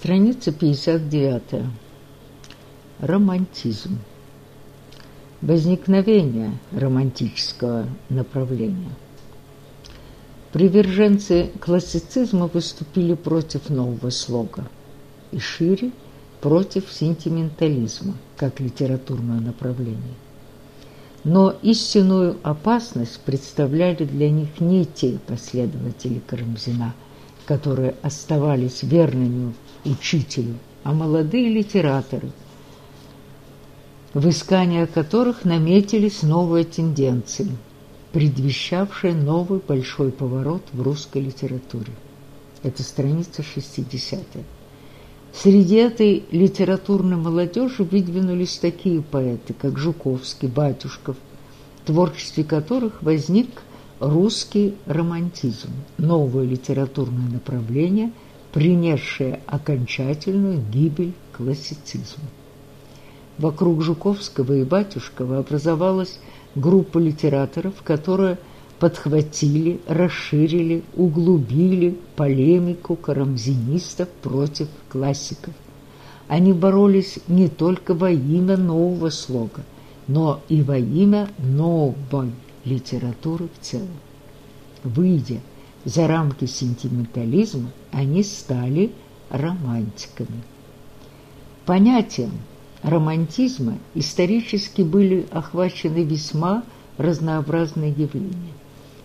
Страница 59. Романтизм. Возникновение романтического направления. Приверженцы классицизма выступили против нового слога и шире против сентиментализма как литературного направления. Но истинную опасность представляли для них не те последователи Карамзина, которые оставались верными учителю, а молодые литераторы, в искании которых наметились новые тенденции, предвещавшие новый большой поворот в русской литературе. Это страница 60 -я. Среди этой литературной молодежи выдвинулись такие поэты, как Жуковский, Батюшков, в творчестве которых возник русский романтизм, новое литературное направление, принесшее окончательную гибель классицизму. Вокруг Жуковского и Батюшкова образовалась группа литераторов, которая подхватили, расширили, углубили полемику карамзинистов против классиков. Они боролись не только во имя нового слога, но и во имя новой литературы в целом. Выйдя за рамки сентиментализма, они стали романтиками. Понятием романтизма исторически были охвачены весьма разнообразные явления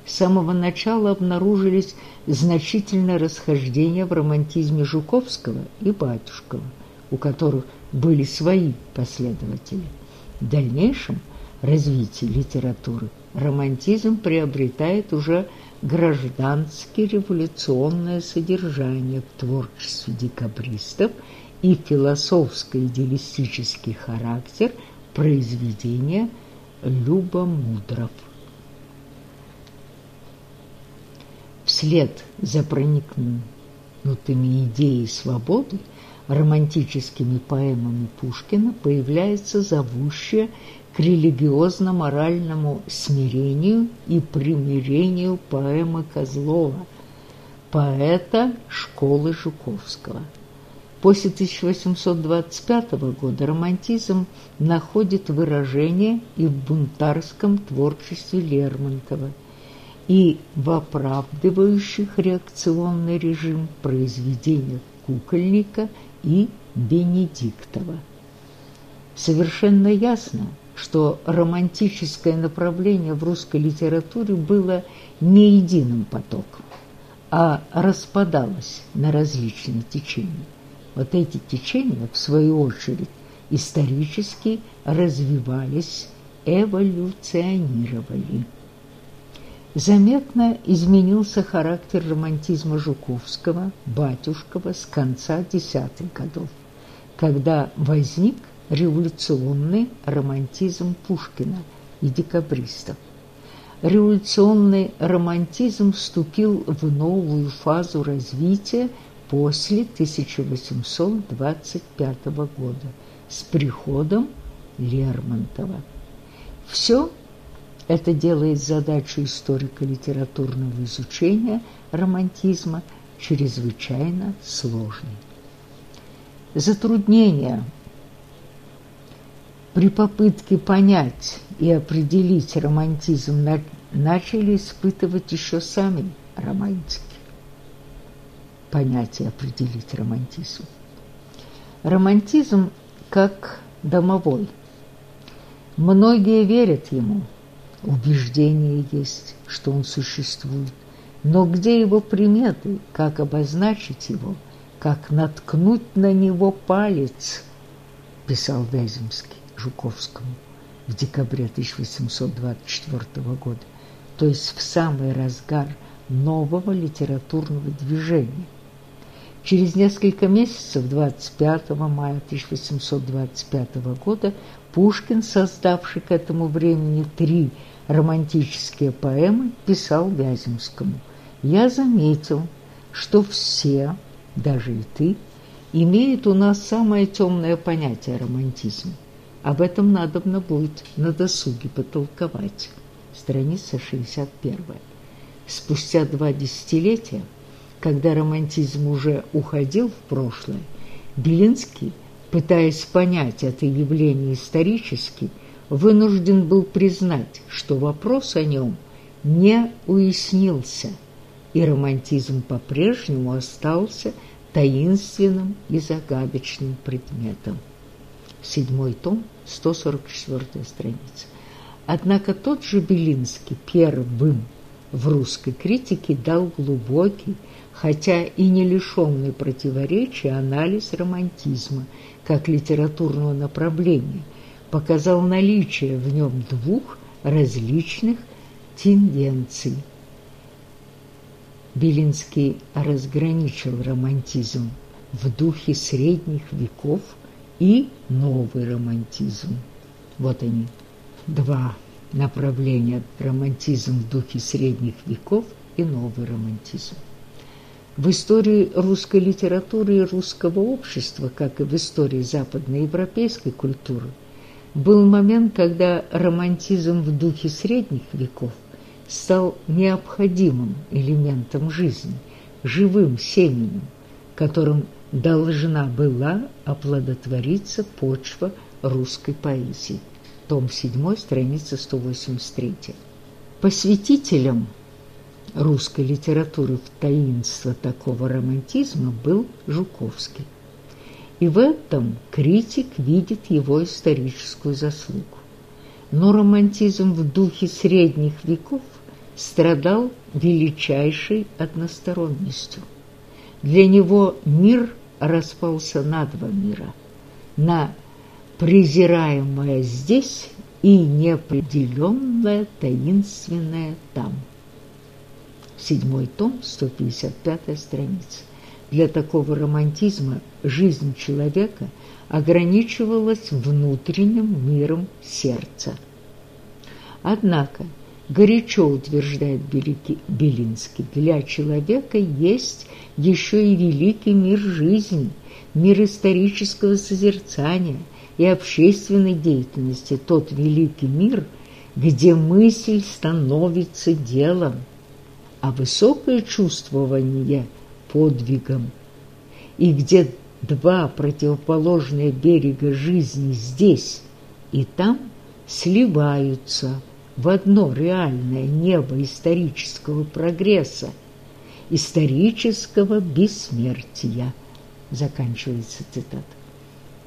с самого начала обнаружились значительные расхождения в романтизме Жуковского и Батюшкова, у которых были свои последователи. В дальнейшем развитии литературы романтизм приобретает уже граждански революционное содержание в творчестве декабристов и философско-идеалистический характер произведения любомудров. Вслед за проникнутыми идеей свободы романтическими поэмами Пушкина появляется зовущая к религиозно-моральному смирению и примирению поэмы Козлова, поэта школы Жуковского. После 1825 года романтизм находит выражение и в бунтарском творчестве Лермонтова – и в оправдывающих реакционный режим произведениях Кукольника и Бенедиктова. Совершенно ясно, что романтическое направление в русской литературе было не единым потоком, а распадалось на различные течения. Вот эти течения, в свою очередь, исторически развивались, эволюционировали. Заметно изменился характер романтизма Жуковского, Батюшкова с конца десятых годов, когда возник революционный романтизм Пушкина и декабристов. Революционный романтизм вступил в новую фазу развития после 1825 года с приходом Лермонтова. Все это делает задачу историко-литературного изучения романтизма чрезвычайно сложной. Затруднения при попытке понять и определить романтизм начали испытывать еще сами романтики. Понять и определить романтизм. Романтизм как домовой. Многие верят ему – убеждение есть, что он существует. Но где его приметы, как обозначить его, как наткнуть на него палец, писал Вяземский Жуковскому в декабре 1824 года, то есть в самый разгар нового литературного движения. Через несколько месяцев, 25 мая 1825 года, Пушкин, создавший к этому времени три романтические поэмы писал Вяземскому. «Я заметил, что все, даже и ты, имеют у нас самое темное понятие романтизма. Об этом надобно будет на досуге потолковать». Страница 61. Спустя два десятилетия, когда романтизм уже уходил в прошлое, Белинский, пытаясь понять это явление исторически, вынужден был признать, что вопрос о нем не уяснился, и романтизм по-прежнему остался таинственным и загадочным предметом. Седьмой том, 144 страница. Однако тот же Белинский первым в русской критике дал глубокий, хотя и не лишенный противоречий анализ романтизма как литературного направления, показал наличие в нем двух различных тенденций. Белинский разграничил романтизм в духе средних веков и новый романтизм. Вот они, два направления романтизм в духе средних веков и новый романтизм. В истории русской литературы и русского общества, как и в истории западноевропейской культуры, был момент, когда романтизм в духе средних веков стал необходимым элементом жизни, живым семенем, которым должна была оплодотвориться почва русской поэзии том 7, страница 183. Посвятителем русской литературы в таинство такого романтизма был Жуковский. И в этом критик видит его историческую заслугу. Но романтизм в духе средних веков страдал величайшей односторонностью. Для него мир распался на два мира – на презираемое здесь и неопределенное таинственное там. Седьмой том, 155 страница. Для такого романтизма жизнь человека ограничивалась внутренним миром сердца. Однако, горячо утверждает Белинский, для человека есть еще и великий мир жизни, мир исторического созерцания – и общественной деятельности тот великий мир, где мысль становится делом, а высокое чувствование – подвигом, и где два противоположные берега жизни здесь и там сливаются в одно реальное небо исторического прогресса, исторического бессмертия. Заканчивается цитата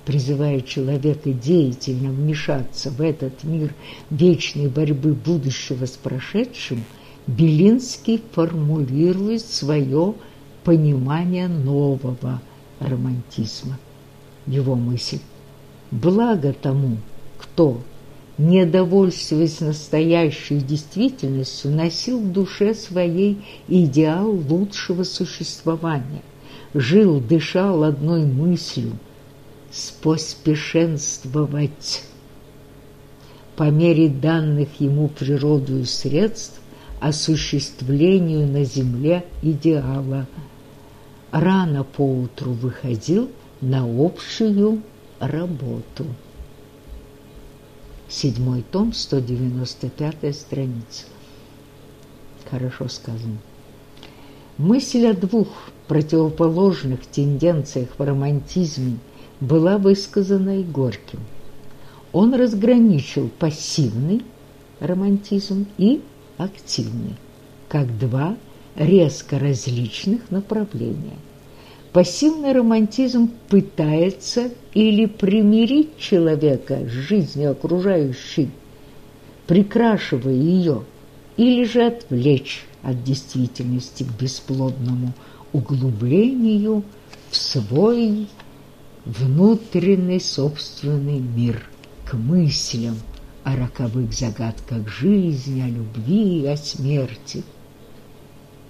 призывая человека деятельно вмешаться в этот мир вечной борьбы будущего с прошедшим, Белинский формулирует свое понимание нового романтизма. Его мысль «Благо тому, кто, недовольствуясь настоящей действительностью, носил в душе своей идеал лучшего существования, жил, дышал одной мыслью, споспешенствовать по мере данных ему природою средств осуществлению на земле идеала. Рано поутру выходил на общую работу. Седьмой том, 195 страница. Хорошо сказано. Мысль о двух противоположных тенденциях в романтизме – была высказана и Горьким. Он разграничил пассивный романтизм и активный, как два резко различных направления. Пассивный романтизм пытается или примирить человека с жизнью окружающей, прикрашивая ее, или же отвлечь от действительности к бесплодному углублению в свой внутренний собственный мир, к мыслям о роковых загадках жизни, о любви, о смерти.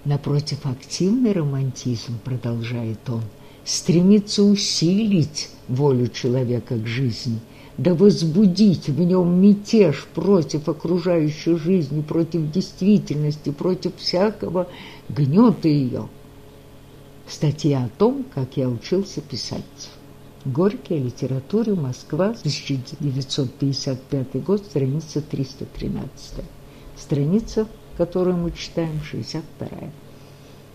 Напротив, активный романтизм, продолжает он, стремится усилить волю человека к жизни, да возбудить в нем мятеж против окружающей жизни, против действительности, против всякого гнета ее. Статья о том, как я учился писать. Горький о литературе, Москва, 1955 год, страница 313. Страница, которую мы читаем, 62.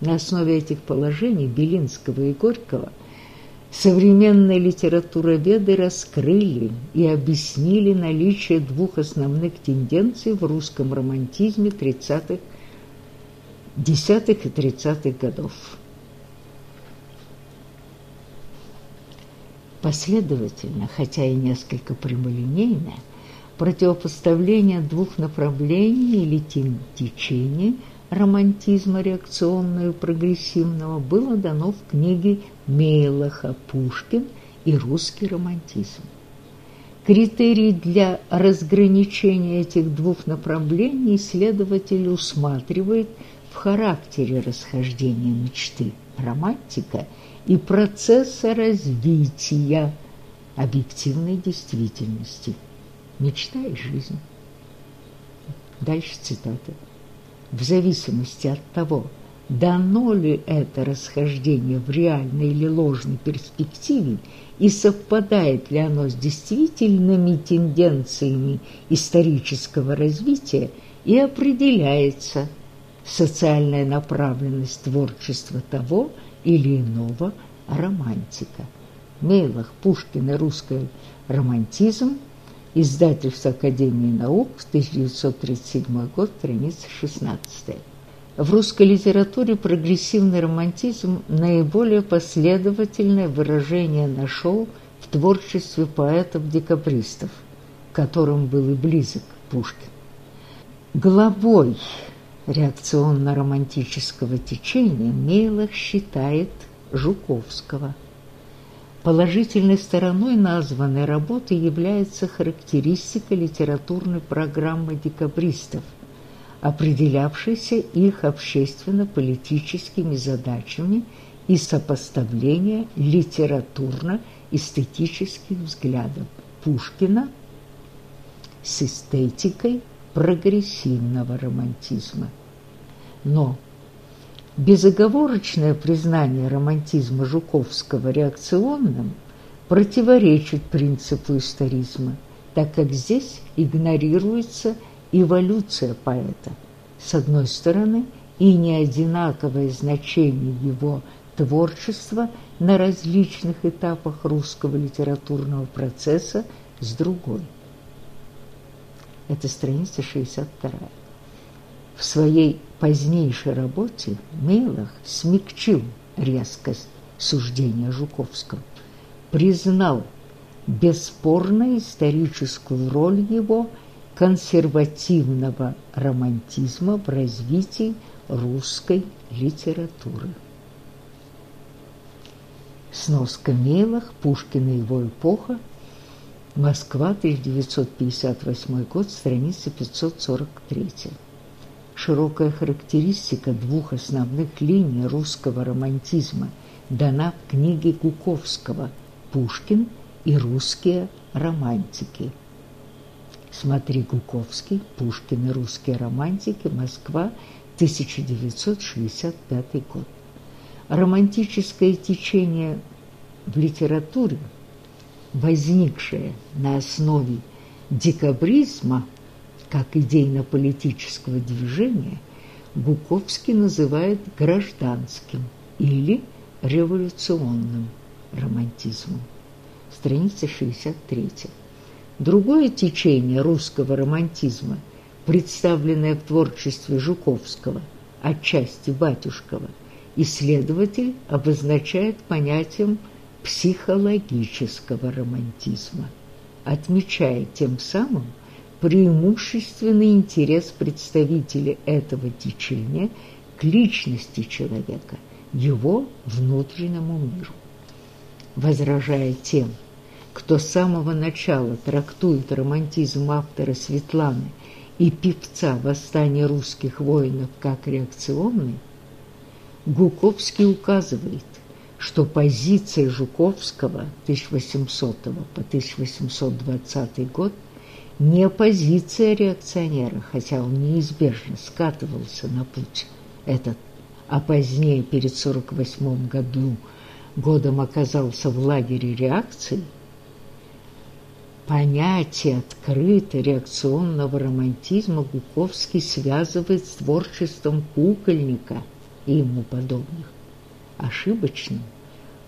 На основе этих положений Белинского и Горького Современные литературоведы раскрыли и объяснили наличие двух основных тенденций в русском романтизме 30-х, 10-х и 30-х годов. Последовательно, хотя и несколько прямолинейно, противопоставление двух направлений или течений романтизма реакционного и прогрессивного было дано в книге Мейлаха «Пушкин и русский романтизм». Критерий для разграничения этих двух направлений исследователь усматривает в характере расхождения мечты романтика – и процесса развития объективной действительности. Мечта и жизнь. Дальше цитата. В зависимости от того, дано ли это расхождение в реальной или ложной перспективе и совпадает ли оно с действительными тенденциями исторического развития и определяется социальная направленность творчества того или иного романтика. Мейлах, Пушкин и русский романтизм, издательство Академии наук, 1937 год, страница 16. В русской литературе прогрессивный романтизм наиболее последовательное выражение нашел в творчестве поэтов-декабристов, которым был и близок Пушкин. Главой реакционно-романтического течения Мейлах считает Жуковского. Положительной стороной названной работы является характеристика литературной программы декабристов, определявшейся их общественно-политическими задачами и сопоставление литературно-эстетических взглядов Пушкина с эстетикой прогрессивного романтизма. Но безоговорочное признание романтизма Жуковского реакционным противоречит принципу историзма, так как здесь игнорируется эволюция поэта. С одной стороны, и неодинаковое значение его творчества на различных этапах русского литературного процесса с другой – это страница 62. В своей позднейшей работе Мейлах смягчил резкость суждения Жуковского, признал бесспорно историческую роль его консервативного романтизма в развитии русской литературы. Сноска Мейлах, Пушкин и его эпоха – Москва, 1958 год, страница 543. Широкая характеристика двух основных линий русского романтизма дана в книге Гуковского «Пушкин и русские романтики». Смотри Гуковский, Пушкин и русские романтики, Москва, 1965 год. Романтическое течение в литературе – возникшее на основе декабризма как идейно-политического движения, Буковский называет гражданским или революционным романтизмом. Страница 63. Другое течение русского романтизма, представленное в творчестве Жуковского, отчасти Батюшкова, исследователь обозначает понятием психологического романтизма, отмечая тем самым преимущественный интерес представителей этого течения к личности человека, его внутреннему миру. Возражая тем, кто с самого начала трактует романтизм автора Светланы и певца «Восстание русских воинов» как реакционный, Гуковский указывает, что позиция Жуковского 1800 по 1820 год не позиция реакционера, хотя он неизбежно скатывался на путь. Этот, а позднее, перед 48 году, годом оказался в лагере реакции, понятие открыто реакционного романтизма Гуковский связывает с творчеством кукольника и ему подобных. Ошибочным,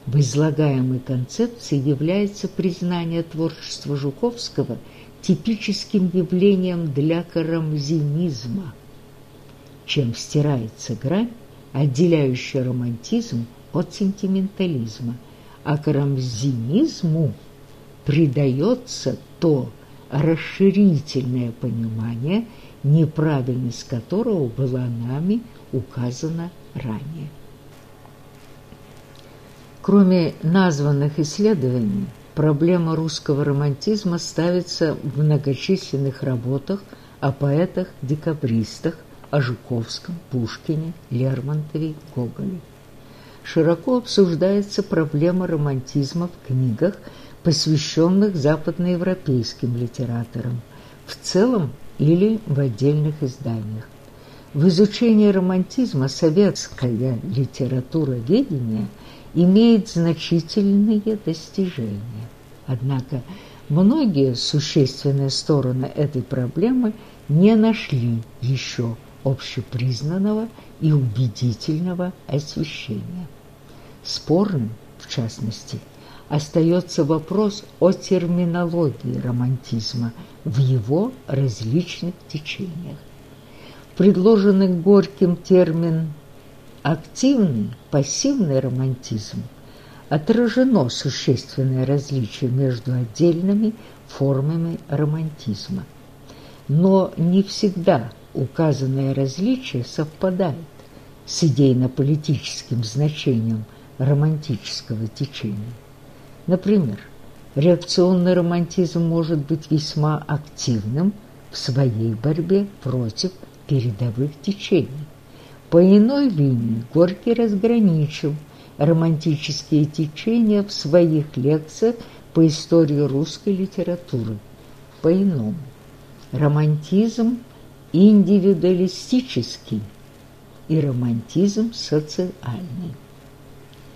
в излагаемой концепции является признание творчества Жуковского типическим явлением для карамзинизма, чем стирается грань, отделяющая романтизм от сентиментализма, а карамзинизму придается то расширительное понимание, неправильность которого была нами указана ранее. Кроме названных исследований, проблема русского романтизма ставится в многочисленных работах о поэтах-декабристах, о Жуковском, Пушкине, Лермонтове, Гоголе. Широко обсуждается проблема романтизма в книгах, посвященных западноевропейским литераторам, в целом или в отдельных изданиях. В изучении романтизма советская литературоведение – имеет значительные достижения. Однако многие существенные стороны этой проблемы не нашли еще общепризнанного и убедительного освещения. Спорным, в частности, остается вопрос о терминологии романтизма в его различных течениях. Предложенный Горьким термин активный, пассивный романтизм отражено существенное различие между отдельными формами романтизма. Но не всегда указанное различие совпадает с идейно-политическим значением романтического течения. Например, реакционный романтизм может быть весьма активным в своей борьбе против передовых течений, по иной линии Горький разграничил романтические течения в своих лекциях по истории русской литературы. По-иному. Романтизм индивидуалистический и романтизм социальный.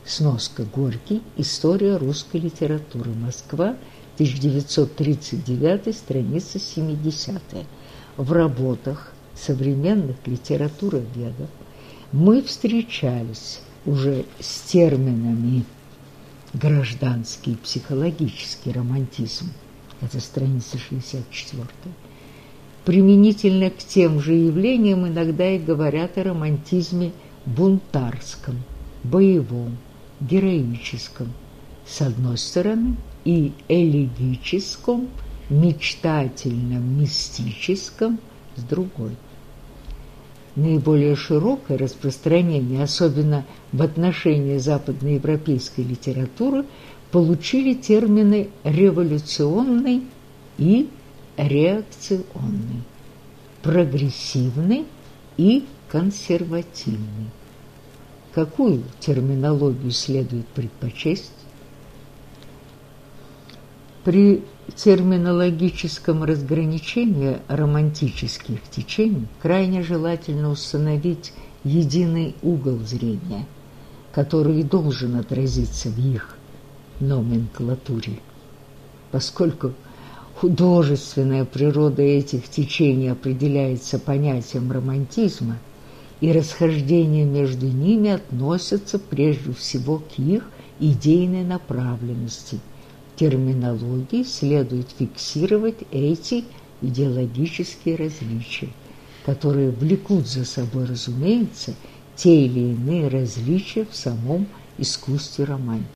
Сноска Горький. История русской литературы. Москва. 1939, страница 70. В работах современных литературоведов мы встречались уже с терминами гражданский психологический романтизм. Это страница 64. Применительно к тем же явлениям иногда и говорят о романтизме бунтарском, боевом, героическом, с одной стороны, и элегическом, мечтательном, мистическом, с другой наиболее широкое распространение, особенно в отношении западноевропейской литературы, получили термины «революционный» и «реакционный», «прогрессивный» и «консервативный». Какую терминологию следует предпочесть? При терминологическом разграничении романтических течений крайне желательно установить единый угол зрения, который должен отразиться в их номенклатуре. Поскольку художественная природа этих течений определяется понятием романтизма, и расхождения между ними относятся прежде всего к их идейной направленности – терминологии следует фиксировать эти идеологические различия, которые влекут за собой, разумеется, те или иные различия в самом искусстве романтики.